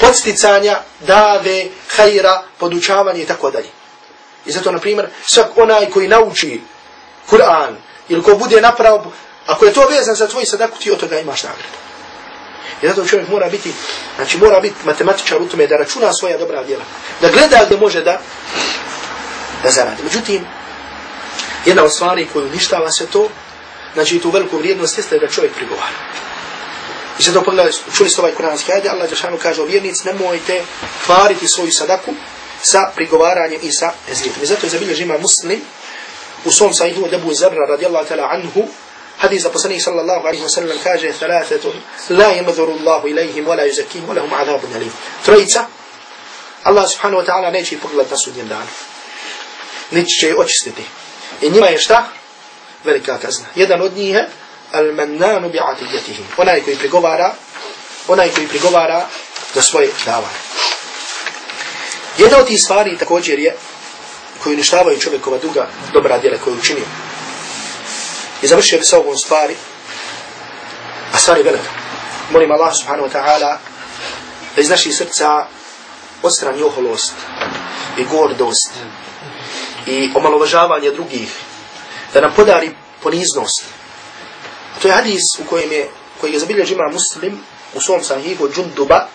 S2: podsticanja, dave, hajra, podučavanje i tako dalje. I zato, na primjer, svak onaj koji nauči Kur'an ili ko bude napravo, ako je to vezan za tvoj sadaku, ti od toga imaš nagradu. I zato čovjek mora biti, znači mora biti matematičar u tome da računa svoja dobra djela. Da gleda gdje može da, da zaradi. Međutim, jedna od stvari koju uništava se to, znači tu veliku vrijednost jeste da čovjek prigovara. I sad pogledaj, čuli ste ovaj kuranski ajde, Allah Đeršanu kaže o vjernic, nemojte kvariti svoju sadaku sa prigovaranjem i sa ezlijetom. I zato je zabilježi ima muslim u svom sahihu od Ebu Zarra radijallahu ta'la anhu, hadis za poslanih sallallahu alaihi wa sallam kaže thalathetun, la yamadhuru Allahu ilaihim wala yuzakihim wa lahum adhabun alim. Trojica, Allah subhanahu wa ta'ala neće pogledati na sudnjem danu. Neće će očistiti. I njima je šta? Velika kazna. Jedan od njih je al-mannanu bi'atijatihi. Onaj koji prigovara, onaj koji prigovara za svoje davanje. Jedna od tih stvari također je koji uništavaju čovjekova duga dobra djela koju učinio. I završio bi sa ovom stvari, a stvari velika. Molim Allah subhanahu wa ta'ala da iz naših srca ostrani oholost i gordost i omalovažavanje drugih, da nam podari poniznost, To je hadis u kojem je, koji je zabilje žima muslim u svom sahihu Džunduba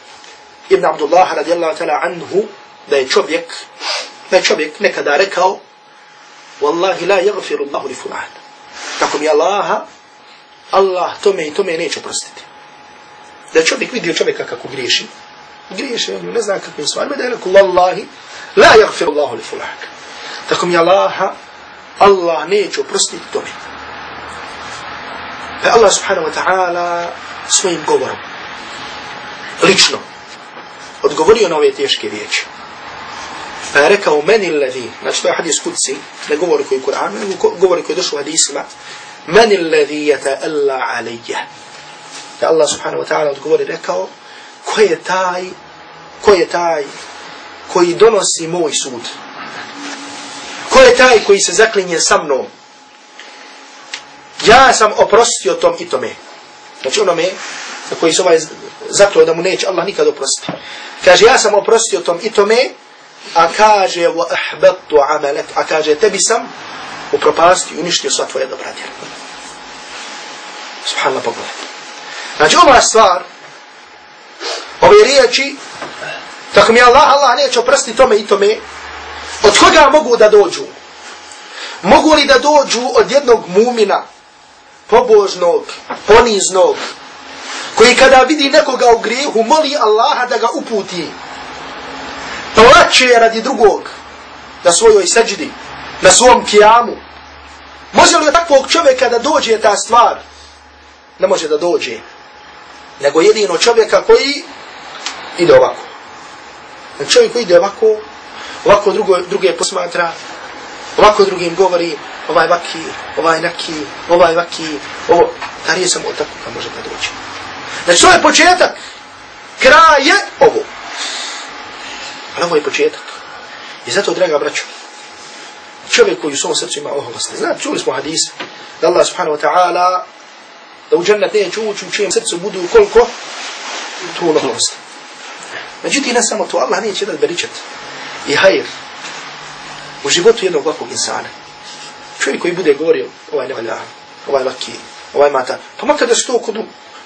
S2: ibn Abdullah radijallahu ta'ala anhu da je čovjek, da je čovjek nekada rekao Wallahi la yagfiru Allahu li fulan. Tako mi Allaha, Allah tome i tome neće prostiti. Da je čovjek vidio čovjeka kako griješi, griješi, ne zna kakvim stvarima, da je rekao Wallahi la yagfiru Allahu li fulan. Tako mi Allaha, Allah neće prostiti tome. Pa Allah subhanahu wa ta'ala svojim govorom, lično, odgovorio na ove teške riječi. Pa je rekao meni levi, znači to je hadis kudci, ne govori koji Kur'an, nego govori koji došlo u hadisima, meni levi je ta alla alija. Pa Allah subhanahu wa ta'ala odgovori rekao, ko je taj, ko je taj koji donosi moj sud? Ko je taj koji se zaklinje sa mnom? ja sam oprostio tom i tome. Znači onome za koji se ovaj zaklo da mu neće Allah nikad oprostiti. Kaže, ja sam oprostio tom i tome, a kaže, wa ahbatu amalek, a kaže, tebi sam upropastio i uništio sva tvoje dobra djela. Subhanallah pogled. Znači ova stvar, ove riječi, Tako mi Allah, Allah neće oprostiti tome i tome. Od koga mogu da dođu? Mogu li da dođu od jednog mumina, pobožnog, poniznog, koji kada vidi nekoga u grijehu, moli Allaha da ga uputi. Plače radi drugog na svojoj seđidi, na svom kijamu. Može li od takvog čovjeka da dođe ta stvar? Ne može da dođe. Nego jedino čovjeka koji ide ovako. Čovjek koji ide ovako, ovako drugo, druge posmatra, ovako drugim govori, ovaj vaki, ovaj naki, ovaj vaki, ovo, da nije samo tako kad može da doći. Znači to je početak, kraj je ovo. Ali ovo je početak. I zato, draga braćo, čovjek koji u svom srcu ima oholosti, znači, čuli smo hadis, da Allah subhanahu wa ta'ala, da u džennet neće ući u čijem srcu budu koliko? Tu oholosti. Međutim, ne samo to, Allah neće da beričet i hajr u životu jednog ovakvog insana. Čovjek koji bude govorio, ovaj ne valja, ovaj laki, ovaj mata, pa makar da se to kod,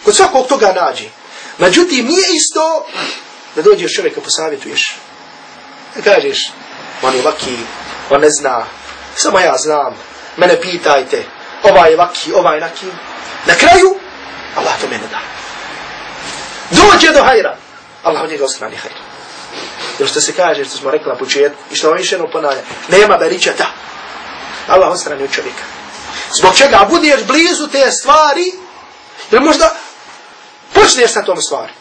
S2: kod svakog toga nađe. Međutim, nije isto da dođeš čovjeka posavjetuješ. Da kažeš, on je laki, on ne zna, samo ja znam, mene pitajte, ovaj je laki, ovaj laki. Na kraju, Allah to mene da. Dođe do hajra, Allah od njega ostrani hajra. Jer što se kaže, što smo rekli na početku, i što vam više jedno ponavlja, nema beričeta. Allah ostrani od čovjeka. Zbog čega budeš blizu te stvari, jer možda počneš sa tom stvari,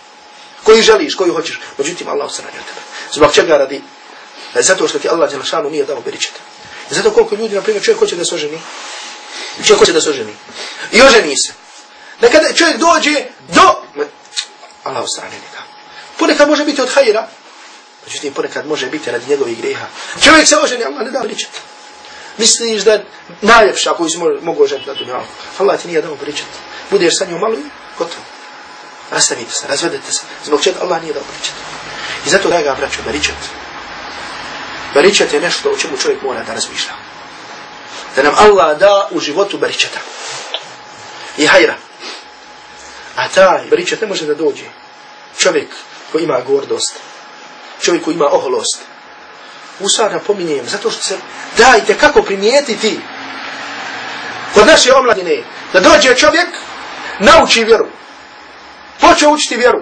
S2: koju želiš, koju hoćeš, međutim Allah ostrani od tebe. Zbog čega radi? E, zato što ti Allah Đelešanu nije dao beričeta. E, zato koliko ljudi, na primjer, čovjek hoće da se oženi, čovjek hoće da se oženi, i oženi se. Nekada čovjek dođe do, Allah ostrani njega. Ponekad može biti od hajira, Međutim, ponekad može biti radi njegovih greha. Čovjek se oženi, Allah ne da pričat. Misliš da najljepša koju si mogu oženiti na dunjalu. Allah ti nije dao pričat. Budeš sa njom malo i gotovo. Rastavite se, razvedete se. Zbog čega Allah nije dao pričat. I zato da ga braću, baričat. Baričat je nešto o čemu čovjek mora da razmišlja. Da nam Allah da u životu baričata. I hajra. A taj baričat ne može da dođe. Čovjek koji ima gordost, čovjek koji ima oholost. Musa napominjem, zato što se dajte kako primijetiti kod naše omladine, da dođe čovjek, nauči vjeru. Počeo učiti vjeru.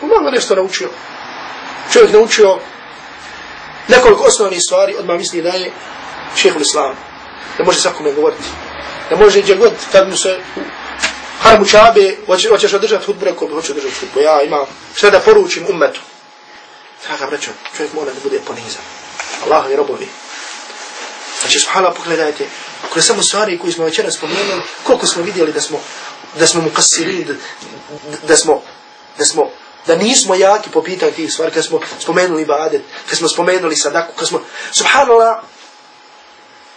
S2: Pa malo nešto naučio. Čovjek naučio nekoliko osnovnih stvari, odmah misli da je šehol islam. Da može svakome govoriti. Da može gdje god, kad mu se harmu čabe, hoćeš održati hudbu, rekao bi hoću održati hudbu. Ja imam šta da poručim umetu. Draga braćo, čovjek mora da bude ponizan. Allahovi robovi. Znači, subhala, pogledajte, kroz samo stvari koje smo večera spomenuli, koliko smo vidjeli da smo, da smo mu kasiri, da, da, smo, da smo, da nismo jaki po pitanju tih stvari, kad smo spomenuli ibadet, kad smo spomenuli sadaku, kad smo, subhanallah,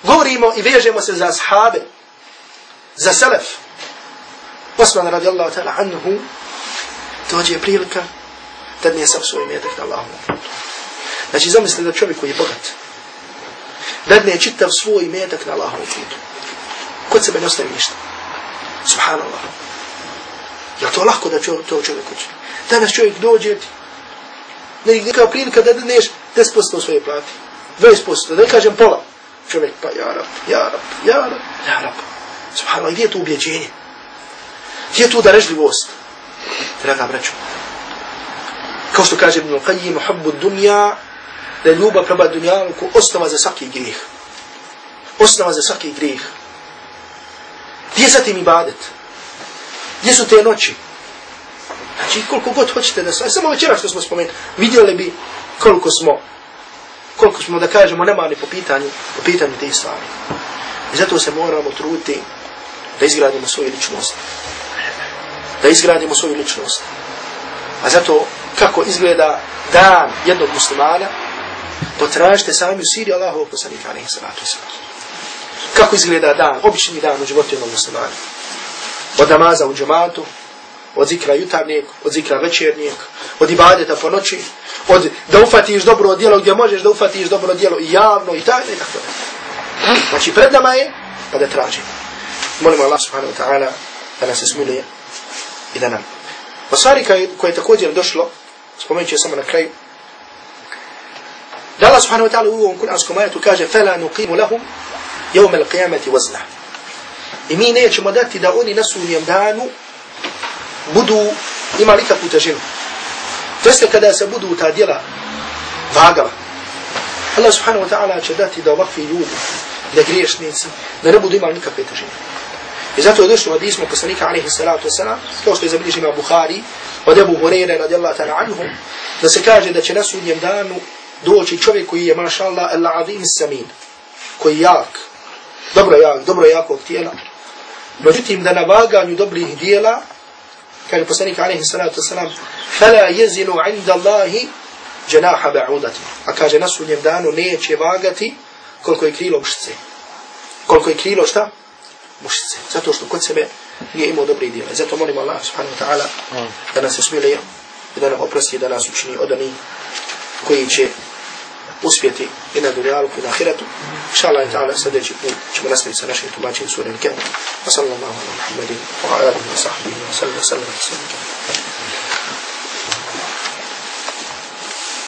S2: govorimo i vežemo se za ashabe, za selef. Osman radijallahu ta'ala anhu, dođe prilika, tad nije sam svoj metak na Allahom putu. Znači, zamislite da čovjek koji je bogat, dadne čitav svoj metak na Allahom putu. Kod sebe ne ostavi ništa. Subhanallah. Je to lahko da čo, to čovjek učini? Danas čovjek dođe, ne kao prilika da dadneš 10% svoje plati. 20%, da ne kažem pola. Čovjek, pa ja rab, ja rab, ja rab, ja rab. Subhanallah, gdje je tu ubjeđenje? Gdje je tu darežljivost? Draga braćo, kao što kaže Ibn Qayyim, hubbu dunja, da je ljubav prema dunjaluku osnova za svaki grijeh. Osnova za svaki grijeh. Gdje je zatim ibadet? Gdje su te noći? Znači, koliko god hoćete da... E, samo večera što smo spomenuli, vidjeli bi koliko smo, koliko smo, da kažemo, nemani po pitanju, po pitanju te stvari. I zato se moramo truditi da izgradimo svoju ličnost. Da izgradimo svoju ličnost. A zato kako izgleda dan jednog muslimana, potražite sami u Siriji Allahovog poslanika, alaihi salatu wasalam. Kako izgleda dan, obični dan u životu jednog muslimana. Od namaza u džematu, od zikra jutarnijeg, od zikra večernijeg, od ibadeta po noći, od da ufatiš dobro djelo gdje možeš da ufatiš dobro djelo i javno i tajno i tako. Znači pred nama je pa da tražimo. Molimo Allah subhanahu wa ta'ala da nas smiluje i da nam. Po stvari koje je također došlo spomenut će samo na kraju. Da Allah subhanahu wa ta'ala u ovom kuranskom ajetu kaže فَلَا نُقِيمُ لَهُمْ يَوْمَ الْقِيَامَةِ وَزْنَا I mi nećemo dati da oni na sunnijem danu budu imali kakvu težinu. To jeste kada se budu ta djela vagala. Allah subhanahu wa ta'ala će dati da ovakvi ljudi, da griješnici, da ne budu imali nikakve težine. I zato je došlo od ismu poslanika alaihi salatu wasalam, kao što je zabilježi ima Bukhari, od Ebu Hureyre radijallahu ta'ala anhum, da se kaže da će na sudnjem danu doći čovjek koji je, maša Allah, al-azim samin, koji je jak, dobro jak, dobro jakog tijela. Međutim, da na vaganju dobrih dijela, kaže poslanik alaihi salatu wasalam, فَلَا يَزِنُ عِنْدَ اللَّهِ جَنَاحَ بَعُودَةِ A kaže, na sudnjem danu neće vagati koliko je krilo mušice. Koliko je krilo šta? Mušice. Zato što kod sebe nije imao dobre dijela. Zato molim Allah subhanahu wa ta'ala da nas usmilije i da nam oprosti da nas učini od onih koji će uspjeti i na dunjalu i na ahiretu. Inša Allah ta'ala sljedeći put ćemo nastaviti sa našim tumačenjem sura Al-Kahf. Wa sallallahu ala Muhammadin wa ala alihi wa sahbihi wa sallam wa sallam wa sallam.